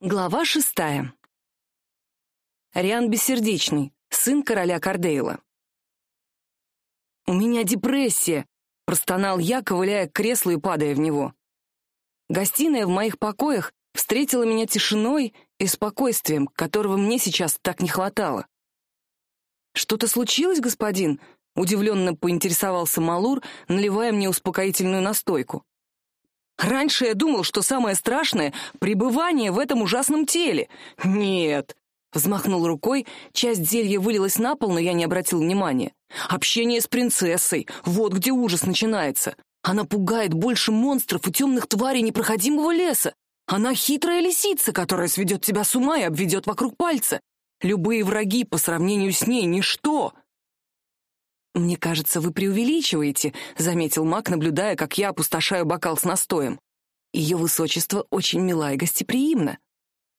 Глава шестая. Риан Бессердечный, сын короля Кардейла. «У меня депрессия», — простонал я, ковыляя к креслу и падая в него. Гостиная в моих покоях встретила меня тишиной и спокойствием, которого мне сейчас так не хватало. «Что-то случилось, господин?» — удивленно поинтересовался Малур, наливая мне успокоительную настойку. Раньше я думал, что самое страшное — пребывание в этом ужасном теле. Нет. Взмахнул рукой, часть зелья вылилась на пол, но я не обратил внимания. Общение с принцессой — вот где ужас начинается. Она пугает больше монстров и темных тварей непроходимого леса. Она хитрая лисица, которая сведет тебя с ума и обведет вокруг пальца. Любые враги по сравнению с ней — ничто. «Мне кажется, вы преувеличиваете», — заметил маг, наблюдая, как я опустошаю бокал с настоем. «Ее высочество очень мила и гостеприимна».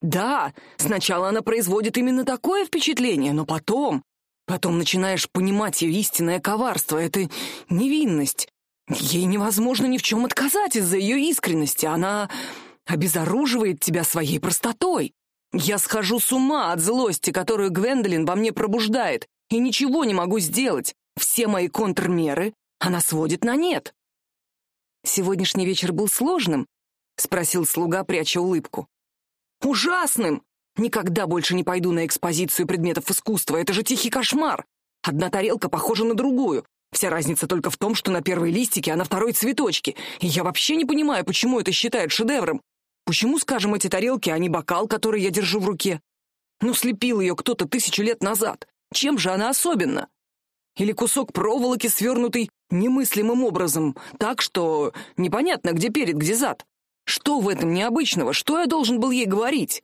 «Да, сначала она производит именно такое впечатление, но потом... Потом начинаешь понимать ее истинное коварство, это невинность. Ей невозможно ни в чем отказать из-за ее искренности. Она обезоруживает тебя своей простотой. Я схожу с ума от злости, которую Гвендолин во мне пробуждает, и ничего не могу сделать. Все мои контрмеры она сводит на нет. «Сегодняшний вечер был сложным?» — спросил слуга, пряча улыбку. «Ужасным! Никогда больше не пойду на экспозицию предметов искусства. Это же тихий кошмар. Одна тарелка похожа на другую. Вся разница только в том, что на первой листике, а на второй цветочки. И я вообще не понимаю, почему это считают шедевром. Почему, скажем, эти тарелки, а не бокал, который я держу в руке? Ну, слепил ее кто-то тысячу лет назад. Чем же она особенна? Или кусок проволоки, свернутый немыслимым образом, так что непонятно, где перед, где зад. Что в этом необычного? Что я должен был ей говорить?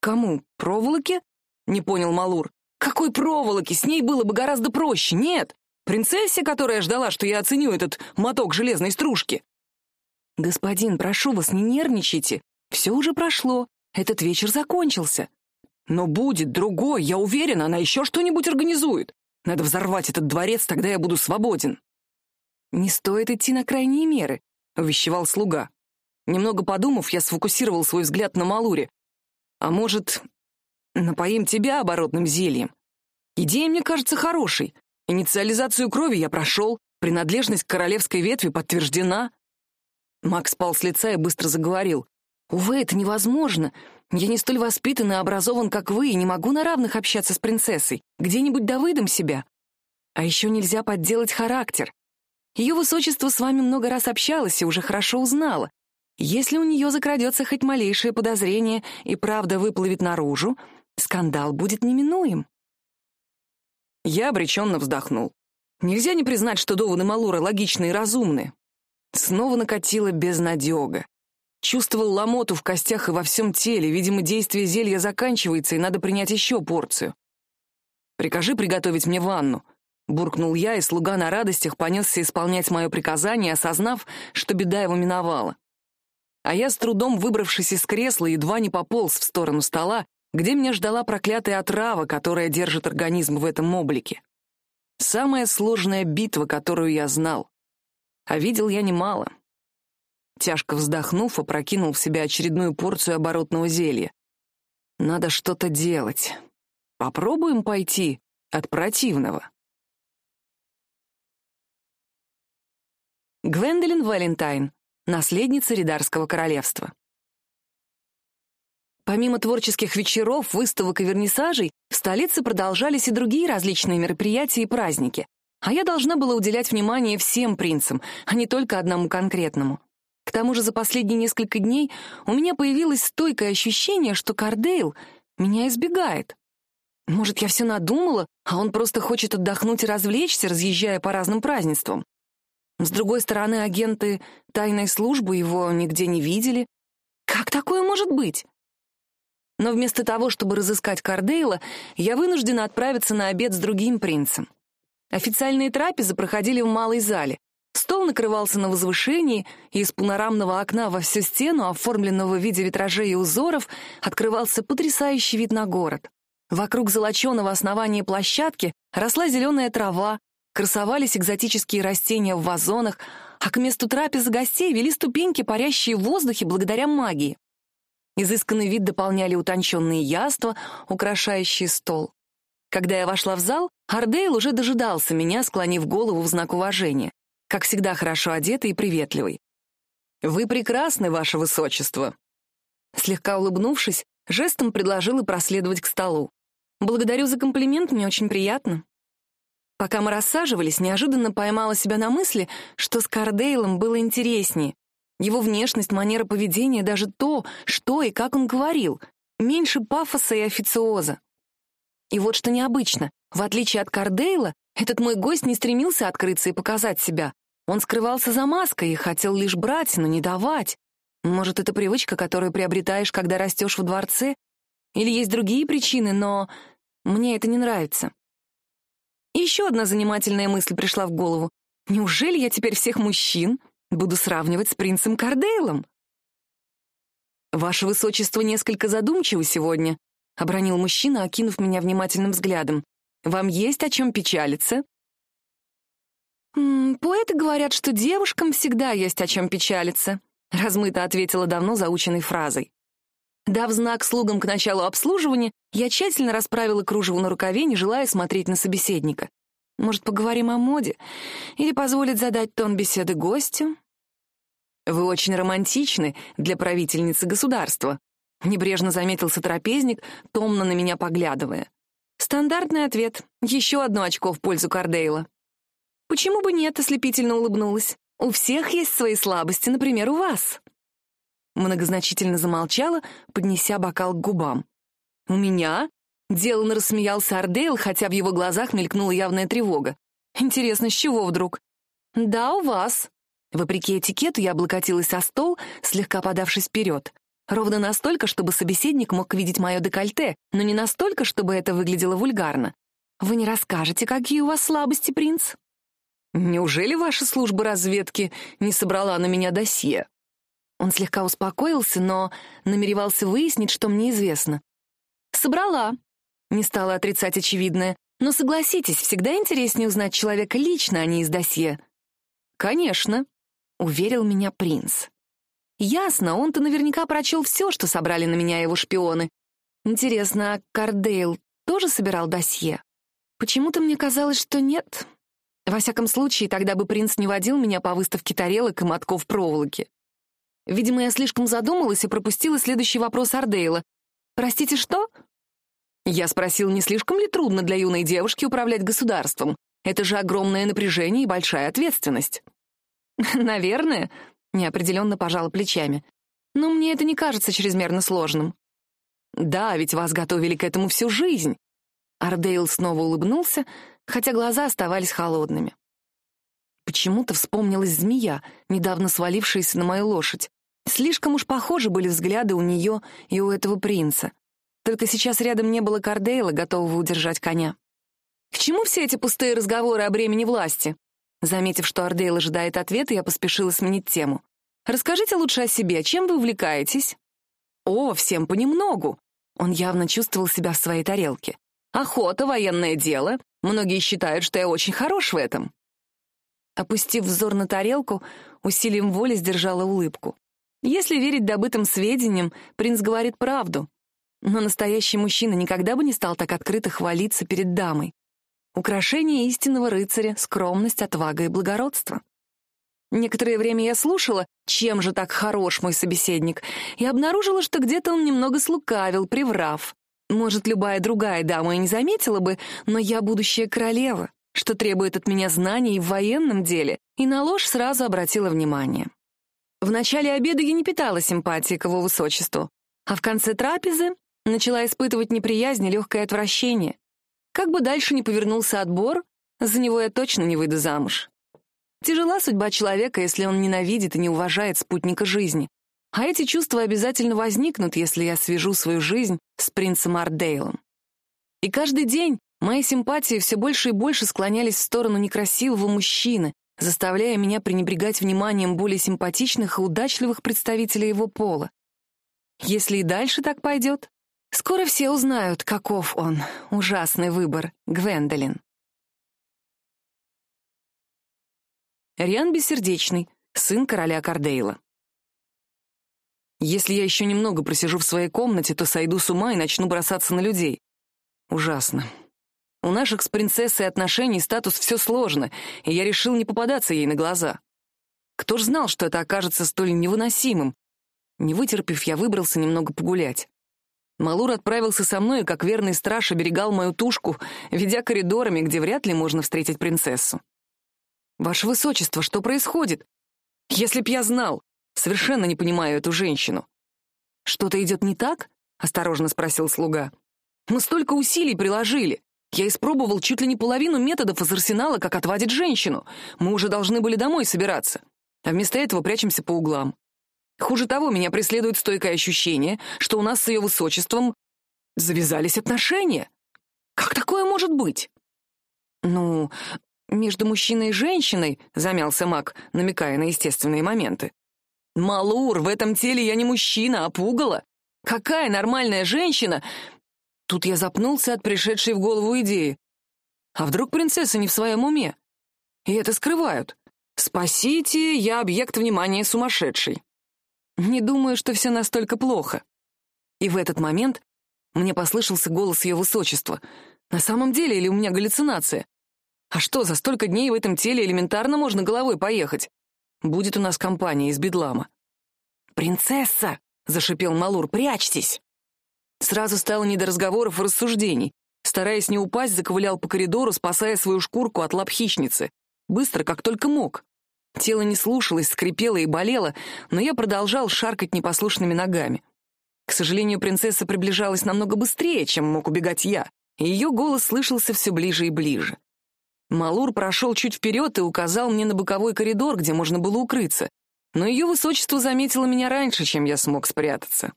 Кому? Проволоке? Не понял Малур. Какой проволоки? С ней было бы гораздо проще. Нет. Принцессе, которая ждала, что я оценю этот моток железной стружки. Господин, прошу вас, не нервничайте. Все уже прошло. Этот вечер закончился. Но будет другой, я уверена, она еще что-нибудь организует. Надо взорвать этот дворец, тогда я буду свободен. Не стоит идти на крайние меры, увещевал слуга. Немного подумав, я сфокусировал свой взгляд на Малуре. А может, напоим тебя оборотным зельем? Идея мне кажется хорошей. Инициализацию крови я прошел, принадлежность к королевской ветви подтверждена. Макс спал с лица и быстро заговорил. «Увы, это невозможно. Я не столь воспитан и образован, как вы, и не могу на равных общаться с принцессой. Где-нибудь да себя. А еще нельзя подделать характер. Ее высочество с вами много раз общалось и уже хорошо узнала. Если у нее закрадется хоть малейшее подозрение и правда выплывет наружу, скандал будет неминуем. Я обреченно вздохнул. Нельзя не признать, что доводы Малура логичны и разумны. Снова накатила безнадега. Чувствовал ломоту в костях и во всем теле. Видимо, действие зелья заканчивается, и надо принять еще порцию. «Прикажи приготовить мне ванну», — буркнул я, и слуга на радостях понесся исполнять мое приказание, осознав, что беда его миновала. А я, с трудом выбравшись из кресла, едва не пополз в сторону стола, где меня ждала проклятая отрава, которая держит организм в этом облике. Самая сложная битва, которую я знал. А видел я немало. Тяжко вздохнув, опрокинул в себя очередную порцию оборотного зелья. Надо что-то делать. Попробуем пойти от противного. Гвендолин Валентайн, наследница Ридарского королевства. Помимо творческих вечеров, выставок и вернисажей, в столице продолжались и другие различные мероприятия и праздники. А я должна была уделять внимание всем принцам, а не только одному конкретному. К тому же за последние несколько дней у меня появилось стойкое ощущение, что Кардейл меня избегает. Может, я все надумала, а он просто хочет отдохнуть и развлечься, разъезжая по разным празднествам. С другой стороны, агенты тайной службы его нигде не видели. Как такое может быть? Но вместо того, чтобы разыскать Кардейла, я вынуждена отправиться на обед с другим принцем. Официальные трапезы проходили в малой зале. Стол накрывался на возвышении, и из панорамного окна во всю стену, оформленного в виде витражей и узоров, открывался потрясающий вид на город. Вокруг золоченого основания площадки росла зеленая трава, красовались экзотические растения в вазонах, а к месту трапезы гостей вели ступеньки, парящие в воздухе благодаря магии. Изысканный вид дополняли утонченные яства, украшающие стол. Когда я вошла в зал, Ардейл уже дожидался меня, склонив голову в знак уважения. Как всегда, хорошо одетый и приветливый. «Вы прекрасны, ваше высочество!» Слегка улыбнувшись, жестом предложила проследовать к столу. «Благодарю за комплимент, мне очень приятно». Пока мы рассаживались, неожиданно поймала себя на мысли, что с Кардейлом было интереснее. Его внешность, манера поведения, даже то, что и как он говорил. Меньше пафоса и официоза. И вот что необычно. В отличие от Кардейла, этот мой гость не стремился открыться и показать себя. Он скрывался за маской и хотел лишь брать, но не давать. Может, это привычка, которую приобретаешь, когда растешь в дворце? Или есть другие причины, но мне это не нравится. Еще одна занимательная мысль пришла в голову. Неужели я теперь всех мужчин буду сравнивать с принцем Кардейлом? «Ваше высочество несколько задумчивы сегодня», — обронил мужчина, окинув меня внимательным взглядом. «Вам есть о чем печалиться?» «М -м, «Поэты говорят, что девушкам всегда есть о чем печалиться», — размыто ответила давно заученной фразой. Дав знак слугам к началу обслуживания, я тщательно расправила кружево на рукаве, не желая смотреть на собеседника. Может, поговорим о моде? Или позволит задать тон беседы гостю? «Вы очень романтичны для правительницы государства», — небрежно заметил сотрапезник, томно на меня поглядывая. Стандартный ответ. Еще одно очко в пользу Кардейла. «Почему бы нет?» — ослепительно улыбнулась. «У всех есть свои слабости, например, у вас». Многозначительно замолчала, поднеся бокал к губам. «У меня?» — деланно рассмеялся Ардейл, хотя в его глазах мелькнула явная тревога. «Интересно, с чего вдруг?» «Да, у вас». Вопреки этикету я облокотилась о стол, слегка подавшись вперед. Ровно настолько, чтобы собеседник мог видеть мое декольте, но не настолько, чтобы это выглядело вульгарно. «Вы не расскажете, какие у вас слабости, принц?» «Неужели ваша служба разведки не собрала на меня досье?» Он слегка успокоился, но намеревался выяснить, что мне известно. «Собрала», — не стала отрицать очевидное. «Но согласитесь, всегда интереснее узнать человека лично, а не из досье». «Конечно», — уверил меня принц. «Ясно, он-то наверняка прочел все, что собрали на меня его шпионы. Интересно, а Кардейл тоже собирал досье? Почему-то мне казалось, что нет. Во всяком случае, тогда бы принц не водил меня по выставке тарелок и мотков проволоки. Видимо, я слишком задумалась и пропустила следующий вопрос Ардейла. «Простите, что?» Я спросил, не слишком ли трудно для юной девушки управлять государством? Это же огромное напряжение и большая ответственность. «Наверное», — неопределенно пожала плечами. «Но мне это не кажется чрезмерно сложным». «Да, ведь вас готовили к этому всю жизнь». Ардейл снова улыбнулся, хотя глаза оставались холодными. Почему-то вспомнилась змея, недавно свалившаяся на мою лошадь. Слишком уж похожи были взгляды у нее и у этого принца. Только сейчас рядом не было Кардейла, готового удержать коня. «К чему все эти пустые разговоры о бремени власти?» Заметив, что Ардейл ожидает ответа, я поспешила сменить тему. «Расскажите лучше о себе, чем вы увлекаетесь?» «О, всем понемногу!» Он явно чувствовал себя в своей тарелке. «Охота, военное дело. Многие считают, что я очень хорош в этом». Опустив взор на тарелку, усилием воли сдержала улыбку. Если верить добытым сведениям, принц говорит правду. Но настоящий мужчина никогда бы не стал так открыто хвалиться перед дамой. Украшение истинного рыцаря — скромность, отвага и благородство. Некоторое время я слушала, чем же так хорош мой собеседник, и обнаружила, что где-то он немного слукавил, приврав. Может, любая другая дама и не заметила бы, но я будущая королева что требует от меня знаний в военном деле, и на ложь сразу обратила внимание. В начале обеда я не питала симпатии к его высочеству, а в конце трапезы начала испытывать неприязнь и легкое отвращение. Как бы дальше ни повернулся отбор, за него я точно не выйду замуж. Тяжела судьба человека, если он ненавидит и не уважает спутника жизни. А эти чувства обязательно возникнут, если я свяжу свою жизнь с принцем Ардейлом. И каждый день Мои симпатии все больше и больше склонялись в сторону некрасивого мужчины, заставляя меня пренебрегать вниманием более симпатичных и удачливых представителей его пола. Если и дальше так пойдет, скоро все узнают, каков он, ужасный выбор, Гвендолин. Риан Бессердечный, сын короля Кардейла. Если я еще немного просижу в своей комнате, то сойду с ума и начну бросаться на людей. Ужасно. У наших с принцессой отношений статус все сложно, и я решил не попадаться ей на глаза. Кто ж знал, что это окажется столь невыносимым? Не вытерпев, я выбрался немного погулять. Малур отправился со мной и, как верный страж, оберегал мою тушку, ведя коридорами, где вряд ли можно встретить принцессу. «Ваше Высочество, что происходит? Если б я знал, совершенно не понимаю эту женщину». «Что-то идет не так?» — осторожно спросил слуга. «Мы столько усилий приложили. Я испробовал чуть ли не половину методов из арсенала, как отвадить женщину. Мы уже должны были домой собираться. А вместо этого прячемся по углам. Хуже того, меня преследует стойкое ощущение, что у нас с ее высочеством завязались отношения. Как такое может быть? Ну, между мужчиной и женщиной, замялся Мак, намекая на естественные моменты. Малур, в этом теле я не мужчина, а пугало. Какая нормальная женщина? Тут я запнулся от пришедшей в голову идеи. А вдруг принцесса не в своем уме? И это скрывают. Спасите, я объект внимания сумасшедший. Не думаю, что все настолько плохо. И в этот момент мне послышался голос ее высочества. На самом деле или у меня галлюцинация? А что, за столько дней в этом теле элементарно можно головой поехать? Будет у нас компания из бедлама. «Принцесса!» — зашипел Малур. «Прячьтесь!» Сразу стало не до разговоров и рассуждений. Стараясь не упасть, заковылял по коридору, спасая свою шкурку от лап хищницы. Быстро, как только мог. Тело не слушалось, скрипело и болело, но я продолжал шаркать непослушными ногами. К сожалению, принцесса приближалась намного быстрее, чем мог убегать я, и ее голос слышался все ближе и ближе. Малур прошел чуть вперед и указал мне на боковой коридор, где можно было укрыться, но ее высочество заметило меня раньше, чем я смог спрятаться.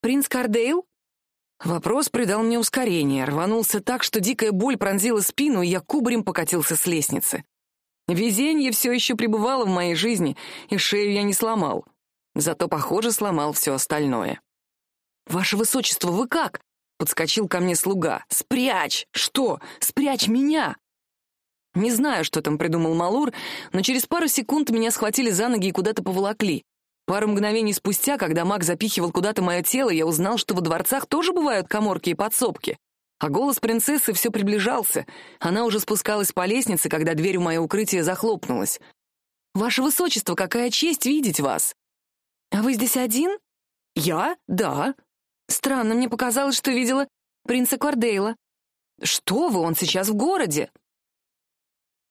«Принц Кардейл?» Вопрос придал мне ускорение, рванулся так, что дикая боль пронзила спину, и я кубарем покатился с лестницы. Везенье все еще пребывало в моей жизни, и шею я не сломал. Зато, похоже, сломал все остальное. «Ваше высочество, вы как?» — подскочил ко мне слуга. «Спрячь! Что? Спрячь меня!» Не знаю, что там придумал Малур, но через пару секунд меня схватили за ноги и куда-то поволокли. Пару мгновений спустя, когда маг запихивал куда-то мое тело, я узнал, что во дворцах тоже бывают коморки и подсобки. А голос принцессы все приближался. Она уже спускалась по лестнице, когда дверь в мое укрытие захлопнулась. «Ваше высочество, какая честь видеть вас!» «А вы здесь один?» «Я? Да». «Странно, мне показалось, что видела принца Кордейла». «Что вы, он сейчас в городе!»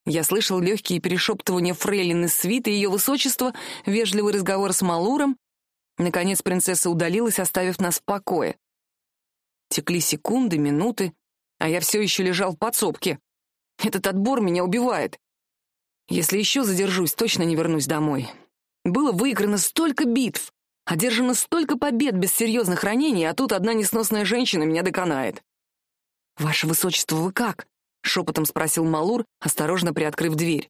Я слышал легкие перешептывания фрейлины свиты ее высочества, вежливый разговор с Малуром. Наконец принцесса удалилась, оставив нас в покое. Текли секунды, минуты, а я все еще лежал в подсобке. Этот отбор меня убивает. Если еще задержусь, точно не вернусь домой. Было выиграно столько битв, одержано столько побед без серьезных ранений, а тут одна несносная женщина меня доконает. «Ваше высочество, вы как?» — шепотом спросил Малур, осторожно приоткрыв дверь.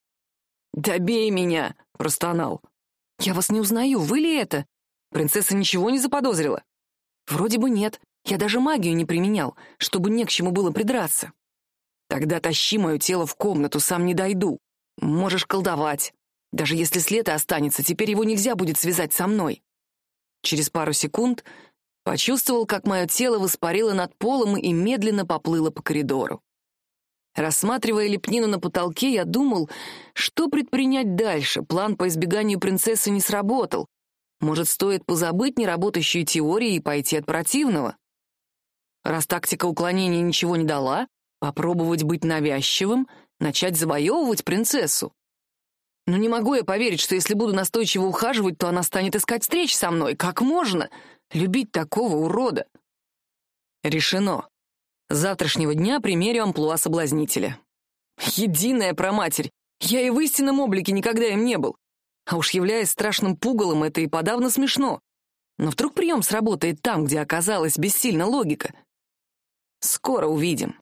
«Добей меня!» — простонал. «Я вас не узнаю, вы ли это?» Принцесса ничего не заподозрила. «Вроде бы нет. Я даже магию не применял, чтобы не к чему было придраться. Тогда тащи мое тело в комнату, сам не дойду. Можешь колдовать. Даже если след и останется, теперь его нельзя будет связать со мной. Через пару секунд почувствовал, как мое тело воспарило над полом и медленно поплыло по коридору. Рассматривая лепнину на потолке, я думал, что предпринять дальше. План по избеганию принцессы не сработал. Может, стоит позабыть неработающие теории и пойти от противного? Раз тактика уклонения ничего не дала, попробовать быть навязчивым, начать завоевывать принцессу. Но не могу я поверить, что если буду настойчиво ухаживать, то она станет искать встреч со мной. Как можно любить такого урода? Решено. Завтрашнего дня примерю амплуа соблазнителя. Единая проматерь. Я и в истинном облике никогда им не был. А уж являясь страшным пугалом, это и подавно смешно. Но вдруг прием сработает там, где оказалась бессильна логика — Скоро увидим.